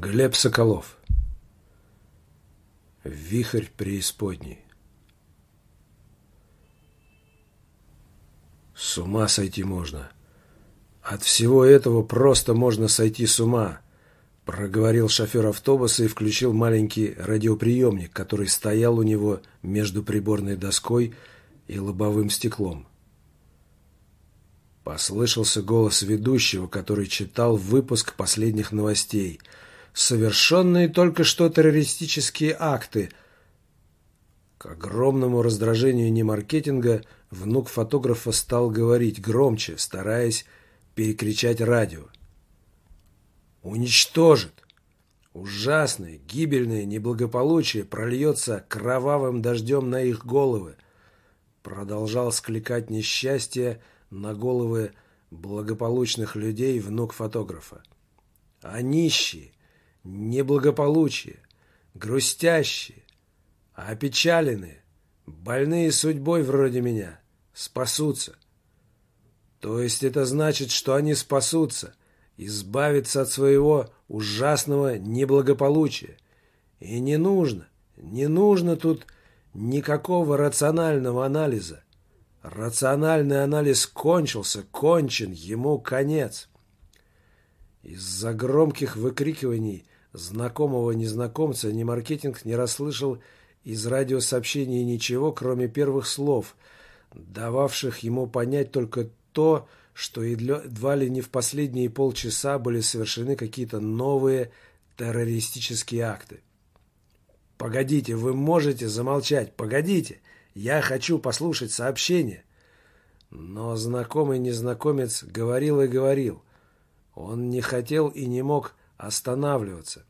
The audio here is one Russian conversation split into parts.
Глеб Соколов Вихрь преисподней С ума сойти можно. От всего этого просто можно сойти с ума, проговорил шофер автобуса и включил маленький радиоприемник, который стоял у него между приборной доской и лобовым стеклом. Послышался голос ведущего, который читал выпуск последних новостей – совершенные только что террористические акты. К огромному раздражению немаркетинга внук фотографа стал говорить громче, стараясь перекричать радио. «Уничтожит! Ужасное, гибельное неблагополучие прольется кровавым дождем на их головы!» Продолжал скликать несчастье на головы благополучных людей внук фотографа. А нищие, неблагополучие, грустящие, опечаленные, больные судьбой вроде меня, спасутся. То есть это значит, что они спасутся, избавятся от своего ужасного неблагополучия. И не нужно, не нужно тут никакого рационального анализа. Рациональный анализ кончился, кончен, ему конец. Из-за громких выкрикиваний знакомого незнакомца ни маркетинг не расслышал из радиосообщения ничего, кроме первых слов, дававших ему понять только то, что едва ли не в последние полчаса были совершены какие-то новые террористические акты. «Погодите, вы можете замолчать? Погодите! Я хочу послушать сообщение!» Но знакомый незнакомец говорил и говорил. Он не хотел и не мог останавливаться.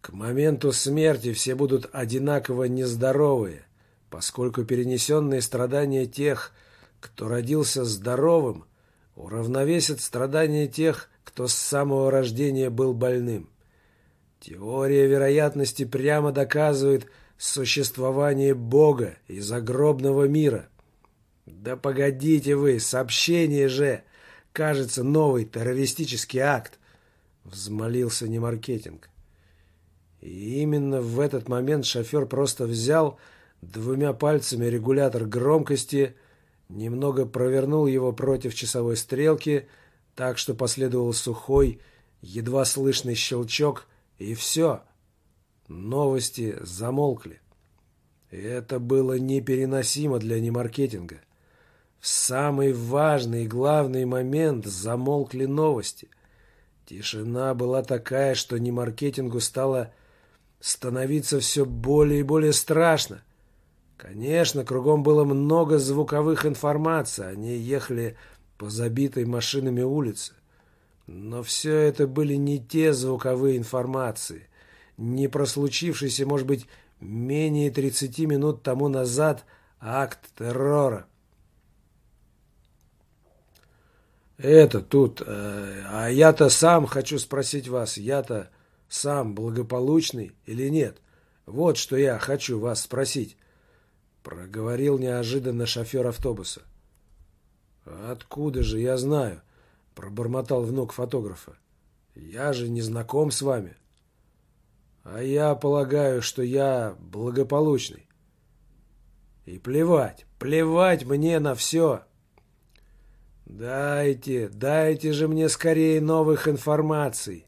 К моменту смерти все будут одинаково нездоровые, поскольку перенесенные страдания тех, кто родился здоровым, уравновесят страдания тех, кто с самого рождения был больным. Теория вероятности прямо доказывает существование Бога и загробного мира. Да погодите вы, сообщение же! Кажется, новый террористический акт, взмолился не маркетинг. И именно в этот момент шофер просто взял двумя пальцами регулятор громкости, немного провернул его против часовой стрелки, так что последовал сухой, едва слышный щелчок, и все. Новости замолкли. Это было непереносимо для немаркетинга. В самый важный и главный момент замолкли новости. Тишина была такая, что не маркетингу стало становиться все более и более страшно. Конечно, кругом было много звуковых информаций, они ехали по забитой машинами улице. Но все это были не те звуковые информации, не прослучившийся, может быть, менее 30 минут тому назад акт террора. Это тут. Э, а я-то сам хочу спросить вас, я-то сам благополучный или нет? Вот что я хочу вас спросить. Проговорил неожиданно шофер автобуса. Откуда же я знаю? Пробормотал внук фотографа. Я же не знаком с вами. А я полагаю, что я благополучный. И плевать, плевать мне на все. «Дайте, дайте же мне скорее новых информаций.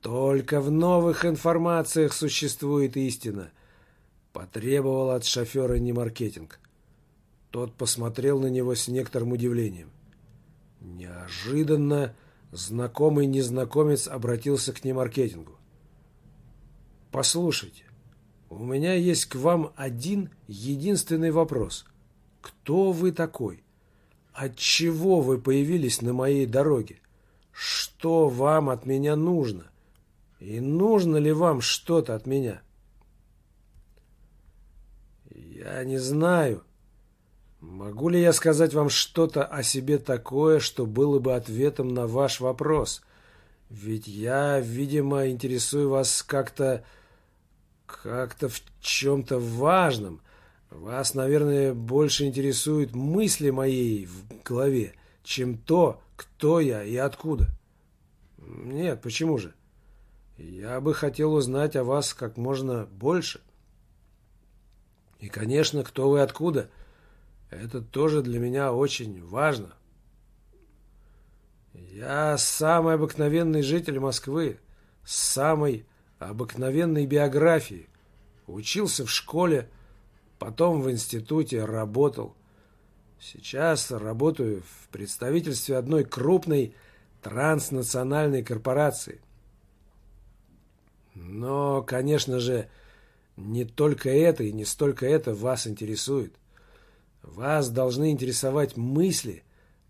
Только в новых информациях существует истина», — потребовал от шофера немаркетинг. Тот посмотрел на него с некоторым удивлением. Неожиданно знакомый незнакомец обратился к немаркетингу. «Послушайте, у меня есть к вам один единственный вопрос. Кто вы такой?» Отчего вы появились на моей дороге? Что вам от меня нужно? И нужно ли вам что-то от меня? Я не знаю. Могу ли я сказать вам что-то о себе такое, что было бы ответом на ваш вопрос? Ведь я, видимо, интересую вас как-то... как-то в чем-то важном, вас, наверное, больше интересуют мысли моей в голове, чем то, кто я и откуда. Нет, почему же? Я бы хотел узнать о вас как можно больше. И, конечно, кто вы откуда. Это тоже для меня очень важно. Я самый обыкновенный житель Москвы, с самой обыкновенной биографией. Учился в школе, потом в институте работал. Сейчас работаю в представительстве одной крупной транснациональной корпорации. Но, конечно же, не только это и не столько это вас интересует. Вас должны интересовать мысли,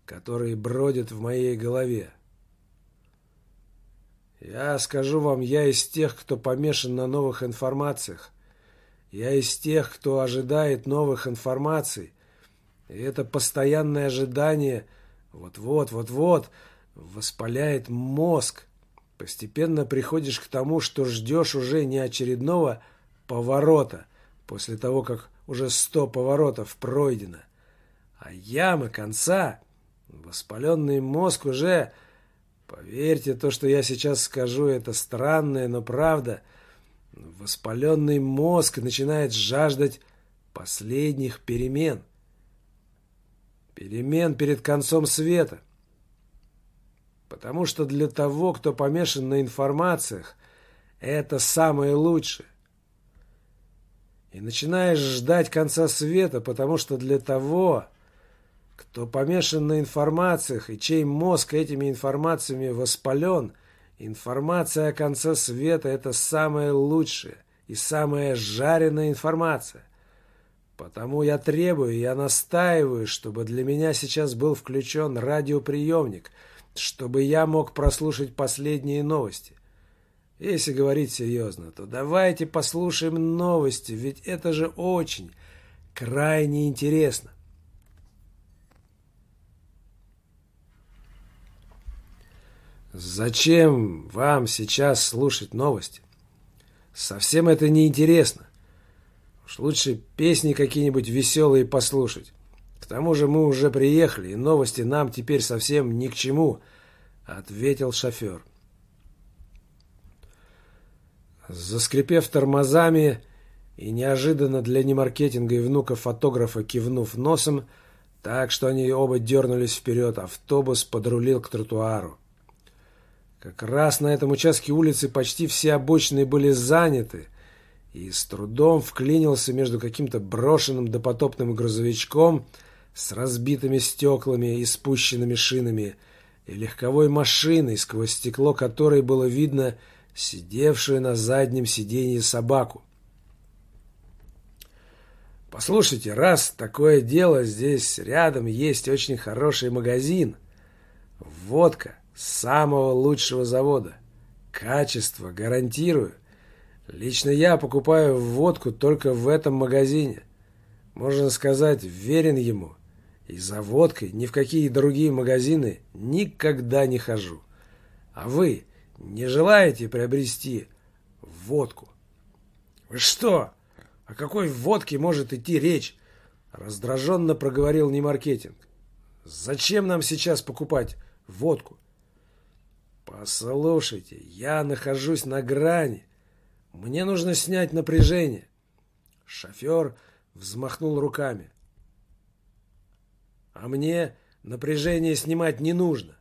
которые бродят в моей голове. Я скажу вам, я из тех, кто помешан на новых информациях. Я из тех, кто ожидает новых информаций. И это постоянное ожидание вот-вот, вот-вот воспаляет мозг. Постепенно приходишь к тому, что ждешь уже не очередного поворота, после того, как уже сто поворотов пройдено, а ямы конца. Воспаленный мозг уже... Поверьте, то, что я сейчас скажу, это странное, но правда – Воспаленный мозг начинает жаждать последних перемен. Перемен перед концом света. Потому что для того, кто помешан на информациях, это самое лучшее. И начинаешь ждать конца света, потому что для того, кто помешан на информациях и чей мозг этими информациями воспален – Информация о конце света – это самая лучшая и самая жареная информация. Потому я требую, я настаиваю, чтобы для меня сейчас был включен радиоприемник, чтобы я мог прослушать последние новости. Если говорить серьезно, то давайте послушаем новости, ведь это же очень, крайне интересно. Зачем вам сейчас слушать новости? Совсем это не интересно. Уж лучше песни какие-нибудь веселые послушать. К тому же мы уже приехали, и новости нам теперь совсем ни к чему, ответил шофер. Заскрипев тормозами и неожиданно для немаркетинга и внука фотографа кивнув носом, так что они оба дернулись вперед, автобус подрулил к тротуару. Как раз на этом участке улицы почти все обочины были заняты, и с трудом вклинился между каким-то брошенным допотопным грузовичком с разбитыми стеклами и спущенными шинами и легковой машиной, сквозь стекло которой было видно сидевшую на заднем сиденье собаку. «Послушайте, раз такое дело, здесь рядом есть очень хороший магазин. Водка самого лучшего завода. Качество гарантирую. Лично я покупаю водку только в этом магазине. Можно сказать, верен ему. И за водкой ни в какие другие магазины никогда не хожу. А вы не желаете приобрести водку? Вы что? О какой водке может идти речь? Раздраженно проговорил Немаркетинг. Зачем нам сейчас покупать водку? «Послушайте, я нахожусь на грани. Мне нужно снять напряжение». Шофер взмахнул руками. «А мне напряжение снимать не нужно.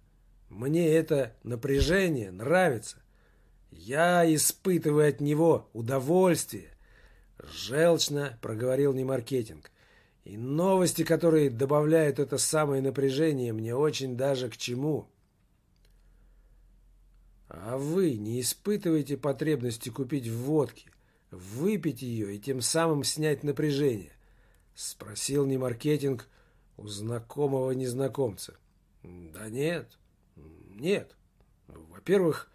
Мне это напряжение нравится. Я испытываю от него удовольствие». Желчно проговорил Немаркетинг. И новости, которые добавляют это самое напряжение, мне очень даже к чему. А вы не испытываете потребности купить водки, выпить ее и тем самым снять напряжение? Спросил не маркетинг у знакомого незнакомца. Да нет, нет. Во-первых,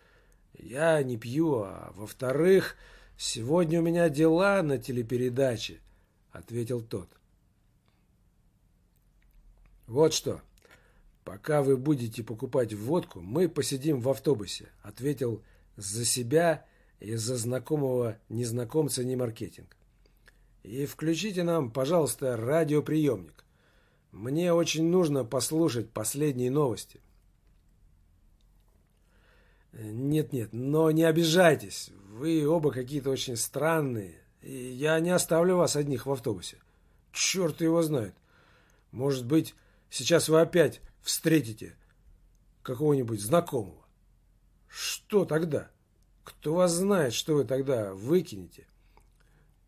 я не пью, а во-вторых, сегодня у меня дела на телепередаче, ответил тот. Вот что, «Пока вы будете покупать водку, мы посидим в автобусе», ответил за себя и за знакомого незнакомца не маркетинг. «И включите нам, пожалуйста, радиоприемник. Мне очень нужно послушать последние новости». Нет-нет, но не обижайтесь. Вы оба какие-то очень странные. И я не оставлю вас одних в автобусе. Черт его знает. Может быть, сейчас вы опять встретите какого-нибудь знакомого. Что тогда? Кто вас знает, что вы тогда выкинете?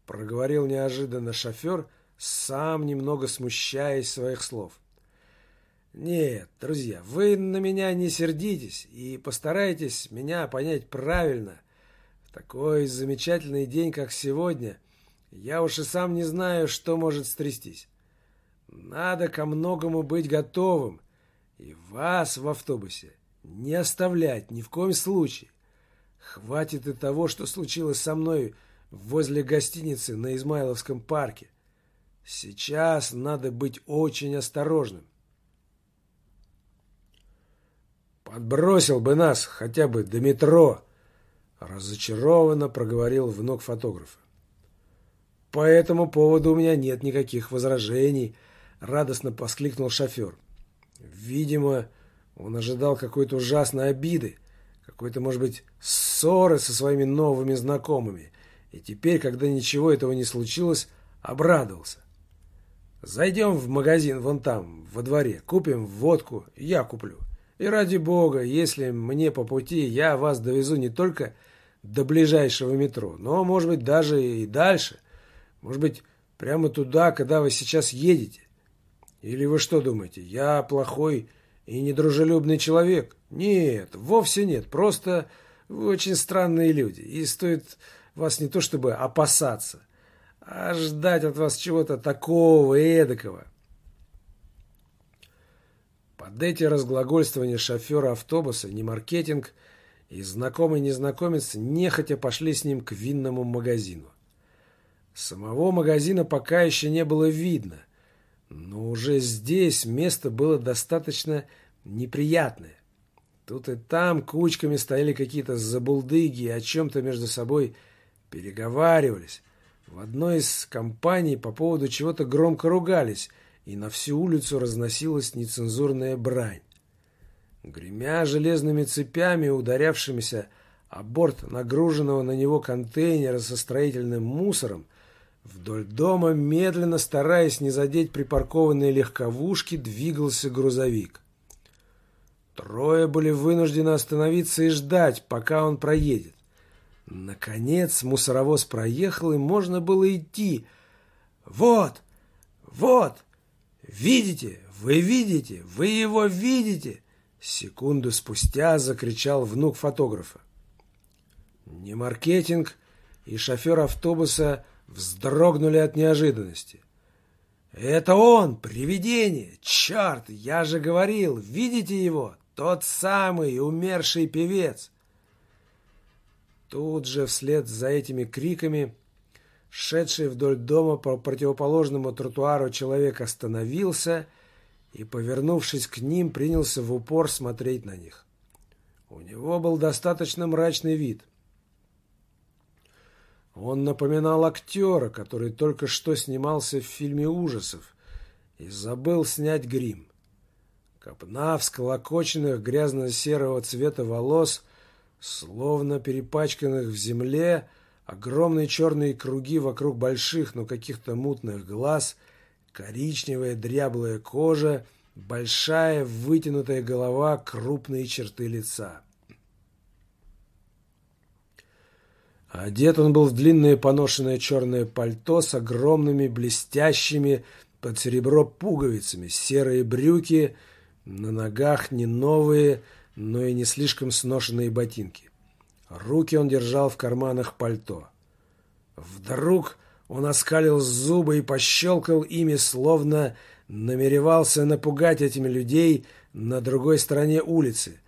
Проговорил неожиданно шофер, сам немного смущаясь своих слов. Нет, друзья, вы на меня не сердитесь и постарайтесь меня понять правильно. В такой замечательный день, как сегодня, я уж и сам не знаю, что может стрястись. Надо ко многому быть готовым, и вас в автобусе не оставлять ни в коем случае. Хватит и того, что случилось со мной возле гостиницы на Измайловском парке. Сейчас надо быть очень осторожным. Подбросил бы нас хотя бы до метро, разочарованно проговорил внук фотографа. По этому поводу у меня нет никаких возражений, радостно воскликнул шофер. Видимо, он ожидал какой-то ужасной обиды, какой-то, может быть, ссоры со своими новыми знакомыми. И теперь, когда ничего этого не случилось, обрадовался. Зайдем в магазин вон там, во дворе, купим водку, я куплю. И ради бога, если мне по пути, я вас довезу не только до ближайшего метро, но, может быть, даже и дальше. Может быть, прямо туда, когда вы сейчас едете. Или вы что думаете, я плохой и недружелюбный человек? Нет, вовсе нет. Просто вы очень странные люди. И стоит вас не то чтобы опасаться, а ждать от вас чего-то такого и эдакого. Под эти разглагольствования шофера автобуса не маркетинг и знакомый незнакомец нехотя пошли с ним к винному магазину. Самого магазина пока еще не было видно, но уже здесь место было достаточно неприятное. Тут и там кучками стояли какие-то забулдыги и о чем-то между собой переговаривались. В одной из компаний по поводу чего-то громко ругались, и на всю улицу разносилась нецензурная брань. Гремя железными цепями, ударявшимися о борт нагруженного на него контейнера со строительным мусором, Вдоль дома, медленно стараясь не задеть припаркованные легковушки, двигался грузовик. Трое были вынуждены остановиться и ждать, пока он проедет. Наконец мусоровоз проехал, и можно было идти. «Вот! Вот! Видите? Вы видите? Вы его видите?» Секунду спустя закричал внук фотографа. Не маркетинг, и шофер автобуса вздрогнули от неожиданности. «Это он! Привидение! Черт! Я же говорил! Видите его? Тот самый умерший певец!» Тут же вслед за этими криками шедший вдоль дома по противоположному тротуару человек остановился и, повернувшись к ним, принялся в упор смотреть на них. У него был достаточно мрачный вид. Он напоминал актера, который только что снимался в фильме ужасов и забыл снять грим. Копна всколокоченных грязно-серого цвета волос, словно перепачканных в земле, огромные черные круги вокруг больших, но каких-то мутных глаз, коричневая дряблая кожа, большая вытянутая голова, крупные черты лица. Одет он был в длинное поношенное черное пальто с огромными блестящими под серебро пуговицами, серые брюки, на ногах не новые, но и не слишком сношенные ботинки. Руки он держал в карманах пальто. Вдруг он оскалил зубы и пощелкал ими, словно намеревался напугать этими людей на другой стороне улицы.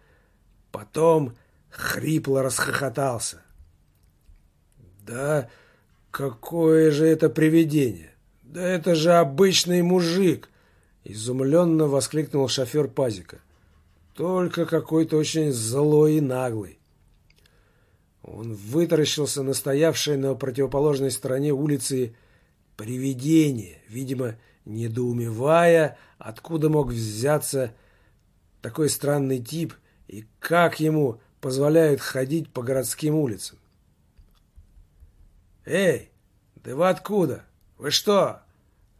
Потом хрипло расхохотался. Да какое же это привидение? Да это же обычный мужик! Изумленно воскликнул шофер Пазика. Только какой-то очень злой и наглый. Он вытаращился на стоявшее на противоположной стороне улицы привидение, видимо, недоумевая, откуда мог взяться такой странный тип и как ему позволяют ходить по городским улицам. «Эй, да вы откуда? Вы что?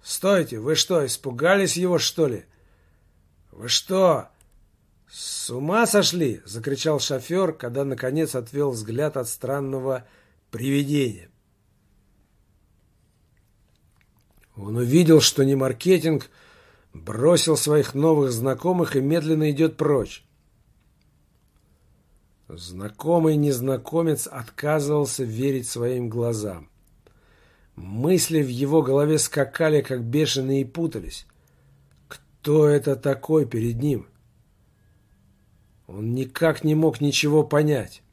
Стойте, вы что, испугались его, что ли? Вы что, с ума сошли?» — закричал шофер, когда, наконец, отвел взгляд от странного привидения. Он увидел, что не маркетинг, бросил своих новых знакомых и медленно идет прочь. Знакомый незнакомец отказывался верить своим глазам. Мысли в его голове скакали, как бешеные, и путались. Кто это такой перед ним? Он никак не мог ничего понять.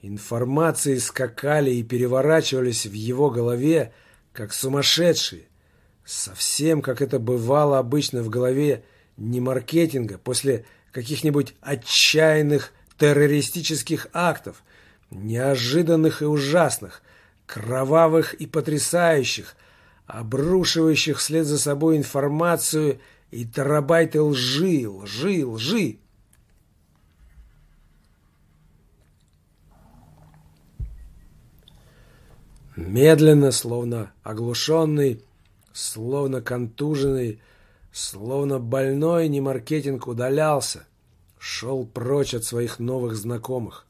Информации скакали и переворачивались в его голове, как сумасшедшие. Совсем как это бывало обычно в голове не маркетинга после каких-нибудь отчаянных террористических актов, неожиданных и ужасных, кровавых и потрясающих, обрушивающих вслед за собой информацию и терабайты лжи, лжи, лжи. Медленно, словно оглушенный, словно контуженный, словно больной, немаркетинг удалялся, шел прочь от своих новых знакомых.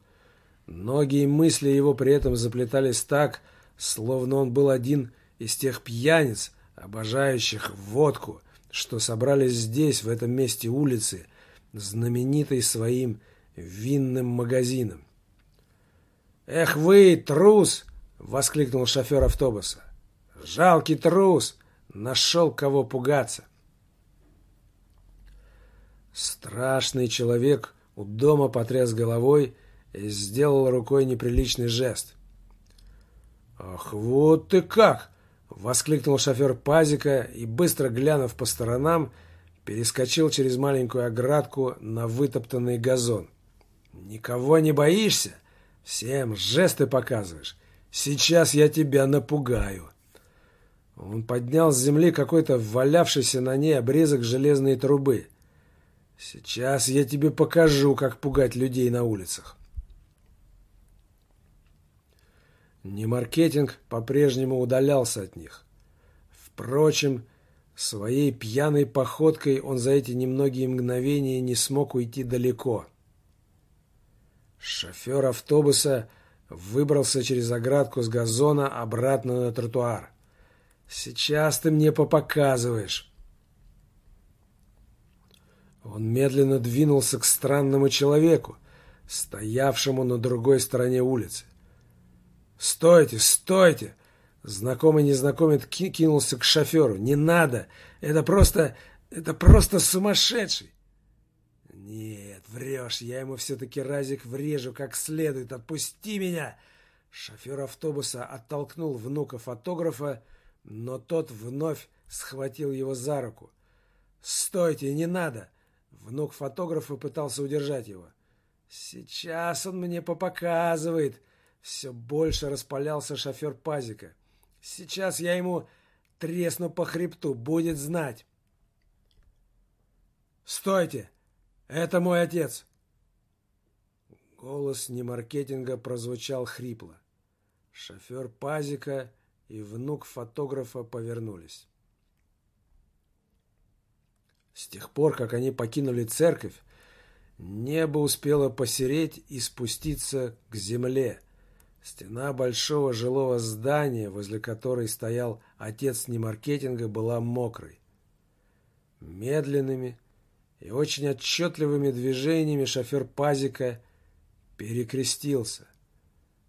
Ноги и мысли его при этом заплетались так, словно он был один из тех пьяниц, обожающих водку, что собрались здесь, в этом месте улицы, знаменитой своим винным магазином. «Эх вы, трус!» — воскликнул шофер автобуса. «Жалкий трус! Нашел кого пугаться!» Страшный человек у дома потряс головой и сделал рукой неприличный жест. «Ах, вот ты как!» — воскликнул шофер Пазика и, быстро глянув по сторонам, перескочил через маленькую оградку на вытоптанный газон. «Никого не боишься? Всем жесты показываешь. Сейчас я тебя напугаю». Он поднял с земли какой-то валявшийся на ней обрезок железной трубы. «Сейчас я тебе покажу, как пугать людей на улицах». Немаркетинг по-прежнему удалялся от них. Впрочем, своей пьяной походкой он за эти немногие мгновения не смог уйти далеко. Шофер автобуса выбрался через оградку с газона обратно на тротуар. «Сейчас ты мне попоказываешь». Он медленно двинулся к странному человеку, стоявшему на другой стороне улицы. «Стойте, стойте!» Знакомый незнакомец кинулся к шоферу. «Не надо! Это просто... это просто сумасшедший!» «Нет, врешь, я ему все-таки разик врежу как следует. Отпусти меня!» Шофер автобуса оттолкнул внука фотографа, но тот вновь схватил его за руку. «Стойте, не надо!» Внук фотографа пытался удержать его. «Сейчас он мне попоказывает!» Все больше распалялся шофер пазика. Сейчас я ему тресну по хребту, будет знать. «Стойте! Это мой отец!» Голос немаркетинга прозвучал хрипло. Шофер пазика и внук фотографа повернулись. С тех пор, как они покинули церковь, небо успело посереть и спуститься к земле, Стена большого жилого здания, возле которой стоял отец немаркетинга, была мокрой. Медленными и очень отчетливыми движениями шофер пазика перекрестился.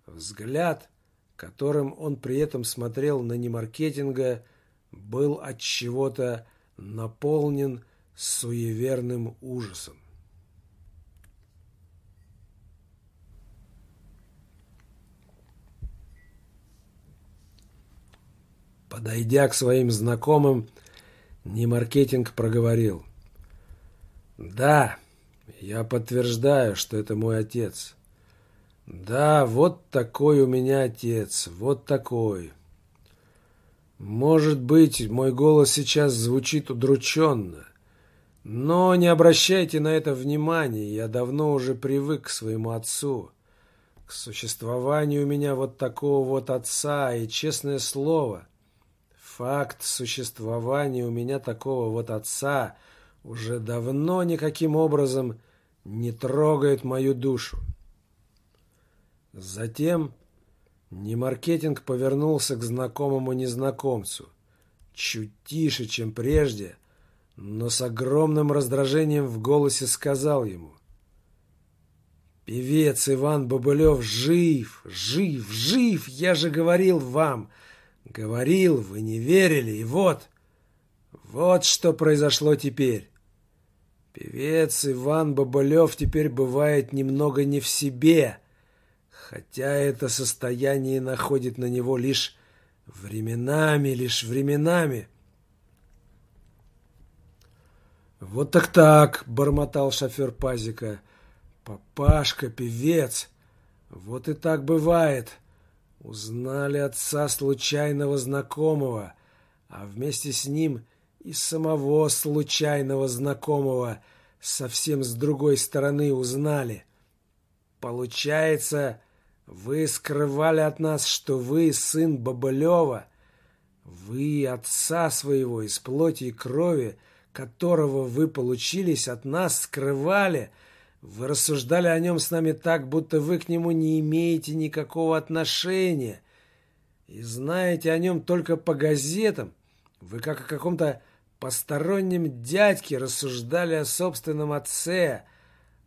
Взгляд, которым он при этом смотрел на немаркетинга, был от чего-то наполнен суеверным ужасом. Подойдя к своим знакомым, Немаркетинг проговорил. «Да, я подтверждаю, что это мой отец. Да, вот такой у меня отец, вот такой. Может быть, мой голос сейчас звучит удрученно, Но не обращайте на это внимания, я давно уже привык к своему отцу, к существованию у меня вот такого вот отца, и, честное слово, факт существования у меня такого вот отца уже давно никаким образом не трогает мою душу. Затем Немаркетинг повернулся к знакомому незнакомцу. Чуть тише, чем прежде, но с огромным раздражением в голосе сказал ему. «Певец Иван Бобылев жив, жив, жив! Я же говорил вам! Говорил, вы не верили, и вот... Вот что произошло теперь!» Певец Иван Бобылев теперь бывает немного не в себе, хотя это состояние находит на него лишь временами, лишь временами. «Вот так-так», — бормотал шофер Пазика. «Папашка, певец. Вот и так бывает. Узнали отца случайного знакомого, а вместе с ним и самого случайного знакомого совсем с другой стороны узнали. Получается, вы скрывали от нас, что вы сын Бабылева. Вы отца своего из плоти и крови, которого вы получились от нас, скрывали. Вы рассуждали о нем с нами так, будто вы к нему не имеете никакого отношения. И знаете о нем только по газетам. Вы как о каком-то постороннем дядьке рассуждали о собственном отце,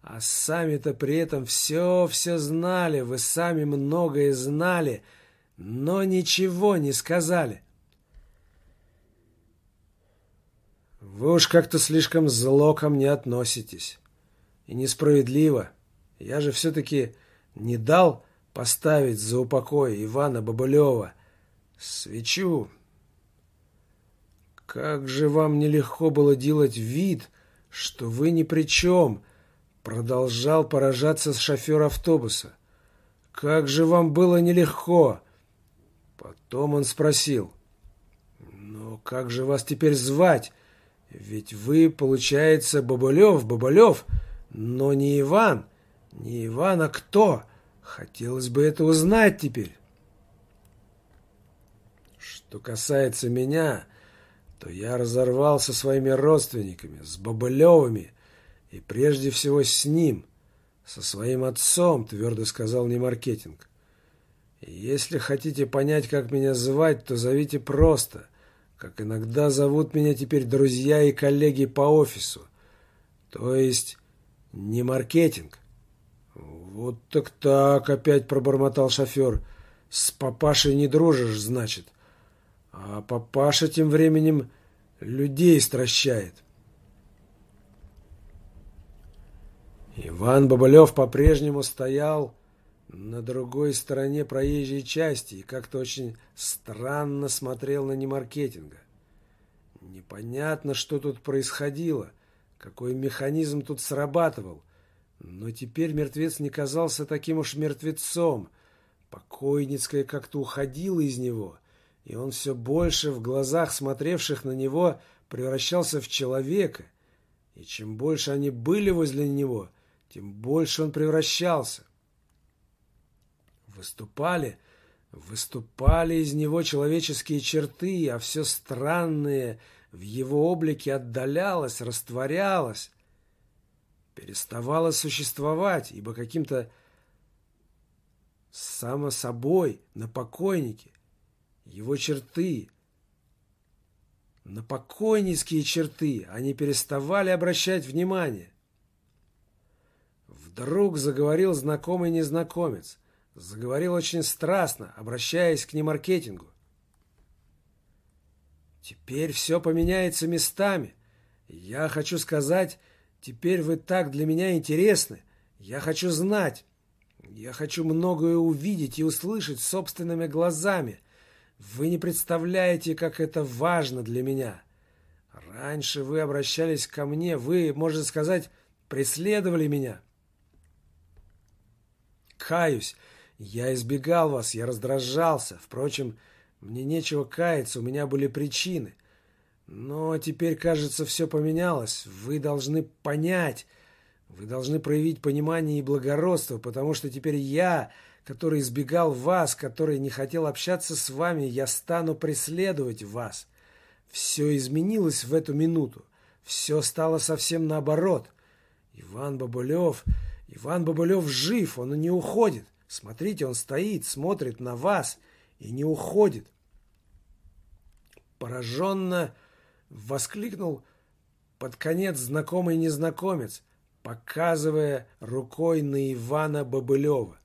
а сами-то при этом все-все знали, вы сами многое знали, но ничего не сказали. Вы уж как-то слишком зло ко мне относитесь. И несправедливо. Я же все-таки не дал поставить за упокой Ивана Бабылева свечу. Как же вам нелегко было делать вид, что вы ни при чем, Продолжал поражаться шофер автобуса. «Как же вам было нелегко!» Потом он спросил. «Ну, как же вас теперь звать? Ведь вы, получается, Бабылев, Бабылев, но не Иван. Не Иван, а кто? Хотелось бы это узнать теперь». Что касается меня, то я разорвался со своими родственниками, с Бабылевыми, и прежде всего с ним, со своим отцом, твердо сказал не маркетинг. если хотите понять, как меня звать, то зовите просто, как иногда зовут меня теперь друзья и коллеги по офису. То есть не маркетинг. Вот так так, опять пробормотал шофер. С папашей не дружишь, значит. А папаша тем временем людей стращает. Иван Бабылев по-прежнему стоял на другой стороне проезжей части и как-то очень странно смотрел на немаркетинга. Непонятно, что тут происходило, какой механизм тут срабатывал, но теперь мертвец не казался таким уж мертвецом. Покойницкая как-то уходила из него, и он все больше в глазах смотревших на него превращался в человека, и чем больше они были возле него – тем больше он превращался. Выступали, выступали из него человеческие черты, а все странное в его облике отдалялось, растворялось, переставало существовать, ибо каким-то само собой на покойнике его черты, на покойницкие черты они переставали обращать внимание. Вдруг заговорил знакомый незнакомец. Заговорил очень страстно, обращаясь к немаркетингу. Теперь все поменяется местами. Я хочу сказать, теперь вы так для меня интересны. Я хочу знать. Я хочу многое увидеть и услышать собственными глазами. Вы не представляете, как это важно для меня. Раньше вы обращались ко мне, вы, можно сказать, преследовали меня. Каюсь, я избегал вас, я раздражался. Впрочем, мне нечего каяться, у меня были причины. Но теперь, кажется, все поменялось. Вы должны понять, вы должны проявить понимание и благородство, потому что теперь я, который избегал вас, который не хотел общаться с вами, я стану преследовать вас. Все изменилось в эту минуту. Все стало совсем наоборот. Иван Бабулев... Иван Бабулев жив, он не уходит. Смотрите, он стоит, смотрит на вас и не уходит. Пораженно воскликнул под конец знакомый незнакомец, показывая рукой на Ивана Бобылева.